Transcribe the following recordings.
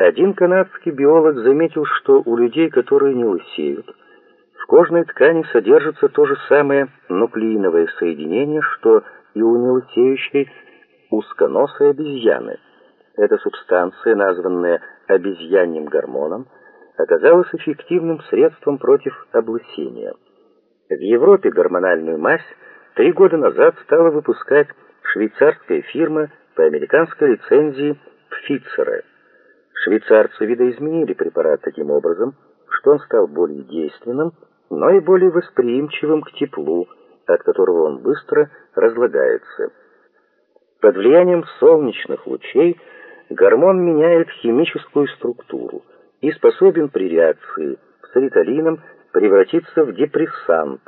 Один канадский биолог заметил, что у людей, которые не лысеют, в кожной ткани содержится то же самое нуклеиновое соединение, что и у нелысеющей узконосой обезьяны. Эта субстанция, названная обезьяньим гормоном, оказалась эффективным средством против облысения. В Европе гормональную мазь три года назад стала выпускать швейцарская фирма по американской лицензии Пфицера. Швейцарцы видоизменили препарат таким образом, что он стал более действенным, но и более восприимчивым к теплу, от которого он быстро разлагается. Под влиянием солнечных лучей гормон меняет химическую структуру и способен при реакции с риталином превратиться в депрессант.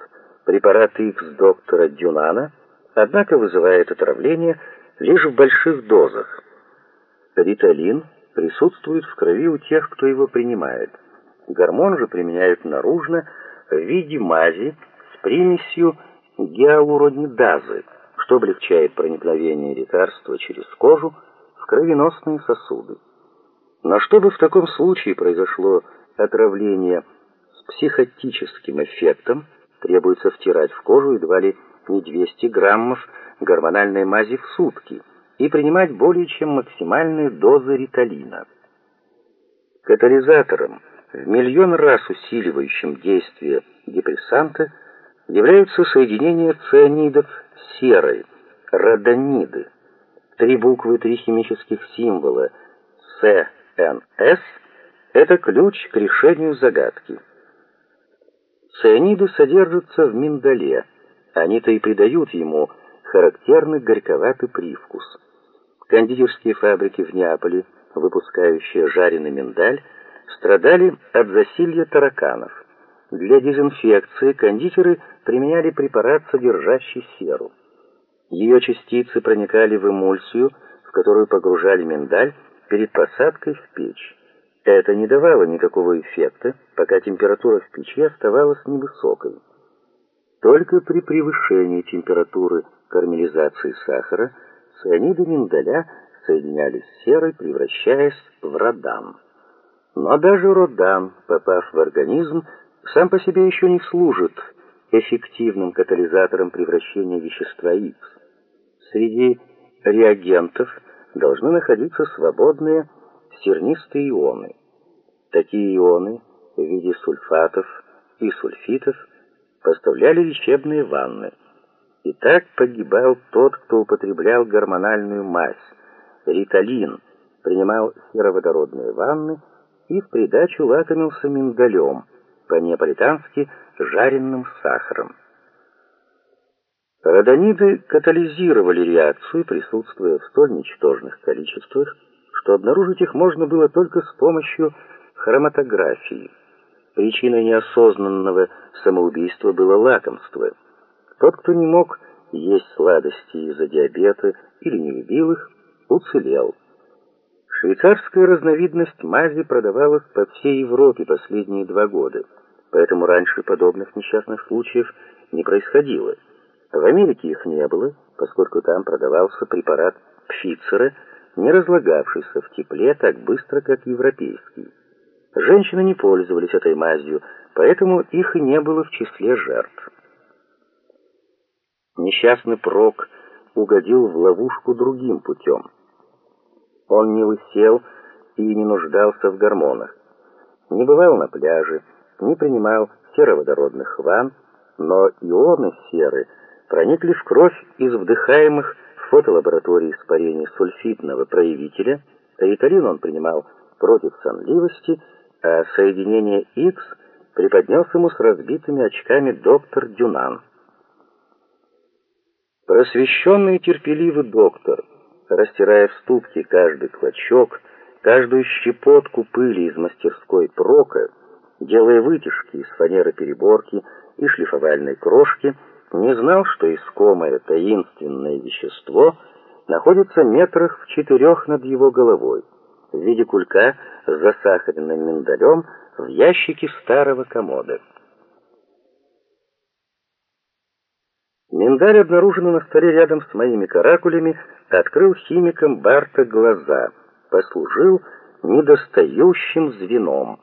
Препарат X доктора Дюнана, однако вызывает отравление лишь в больших дозах. Риталин присутствует в крови у тех, кто его принимает. Гормон же применяют наружно в виде мази с примесью гиалуронидазы, что облегчает проникновение лекарства через кожу в кровеносные сосуды. Но чтобы в таком случае произошло отравление с психотическим эффектом, требуется втирать в кожу едва ли не 200 граммов гормональной мази в сутки и принимать более чем максимальные дозы риталина. Катализатором, в миллион раз усиливающим действие депрессанта, являются соединения цианидов с серой, родониды. Три буквы, три химических символа ЦНС – это ключ к решению загадки. Цианиды содержатся в миндале, они-то и придают ему характерный горьковатый привкус. Кондитерские фабрики в Неаполе, выпускающие жареный миндаль, страдали от засилья тараканов. Для дезинфекции кондитеры применяли препарат, содержащий серу. Ее частицы проникали в эмульсию, в которую погружали миндаль перед посадкой в печь. Это не давало никакого эффекта, пока температура в печи оставалась невысокой. Только при превышении температуры карамелизации сахара цианиды миндаля соединялись с серой, превращаясь в родан. Но даже родан, попав в организм, сам по себе еще не служит эффективным катализатором превращения вещества X. Среди реагентов должны находиться свободные сернистые ионы. Такие ионы в виде сульфатов и сульфитов поставляли лечебные ванны. И так погибал тот, кто употреблял гормональную мазь, риталин, принимал сероводородные ванны и в придачу лакомился миндалем, по-неаполитански жареным сахаром. Родониды катализировали реакцию, присутствуя в столь ничтожных количествах, что обнаружить их можно было только с помощью хроматографии. Причиной неосознанного самоубийства было лакомство. Тот, кто не мог есть сладости из-за диабета или не любил их, уцелел. Швейцарская разновидность мази продавалась по всей Европе последние два года, поэтому раньше подобных несчастных случаев не происходило. В Америке их не было, поскольку там продавался препарат Пфицера, не разлагавшийся в тепле так быстро, как европейский. Женщины не пользовались этой мазью, поэтому их и не было в числе жертв. Несчастный Прок угодил в ловушку другим путем. Он не лысел и не нуждался в гормонах, не бывал на пляже, не принимал сероводородных ванн, но ионы серы проникли в кровь из вдыхаемых в фотолаборатории испарений сульфитного проявителя, риталин он принимал против сонливости, а соединение X преподнес ему с разбитыми очками доктор Дюнан. Просвещенный и терпеливый доктор, растирая в ступке каждый клочок, каждую щепотку пыли из мастерской прока, делая вытяжки из фанеры переборки и шлифовальной крошки, не знал, что искомое таинственное вещество находится метрах в четырех над его головой в виде кулька с засахаренным миндалем в ящике старого комода. Миндаль, обнаруженный на столе рядом с моими каракулями, открыл химикам Барта глаза, послужил недостающим звеном.